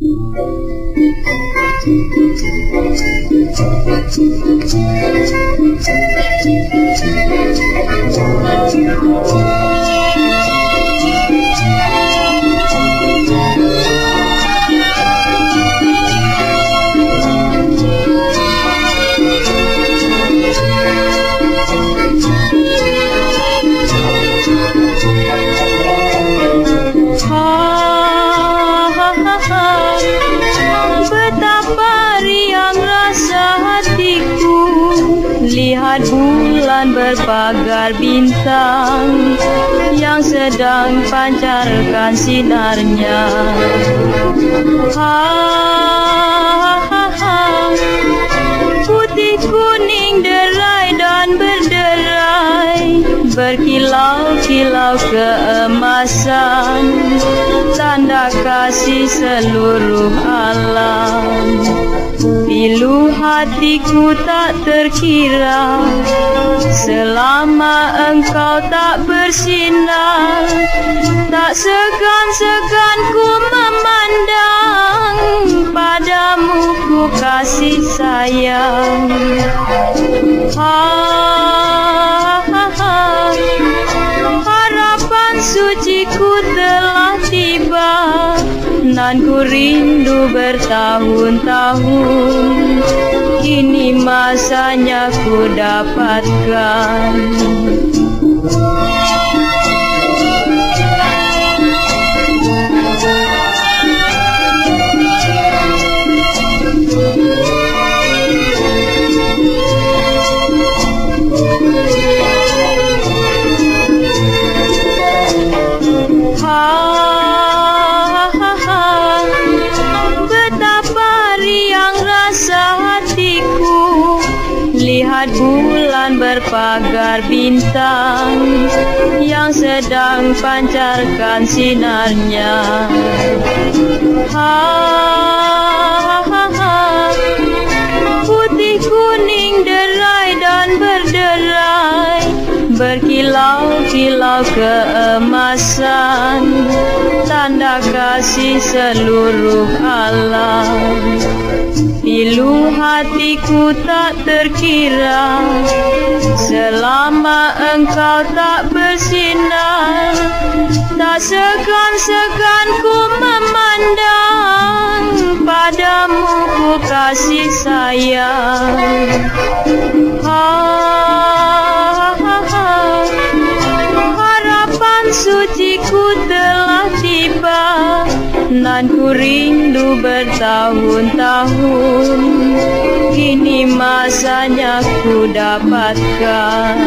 Thank you. Lihat bulan berpagar bintang Yang sedang pancarkan sinarnya ha, ha, ha. Putih kuning derai dan berderai Berkilau-kilau keemasan Tanda kasih seluruh alam hatiku tak terkira. Selama engkau tak bersinar Tak segan-segan ku memandang. Padamu ku kasih sayang. Ha, ha, ha. Harapan suciku telah tiba. Nan ku rindu bertahun-tahun masanya ku dapatkan Lihat bulan berpagar bintang Yang sedang pancarkan sinarnya. Ha, Berkilau-kilau keemasan Tanda kasih seluruh alam. Pilu hatiku tak terkira Selama engkau tak bersinar. Tak segan-segan ku memandang Padamu ku kasih sayang. ha, Tuhan ku rindu bertahun-tahun. Kini masanya ku dapatkan.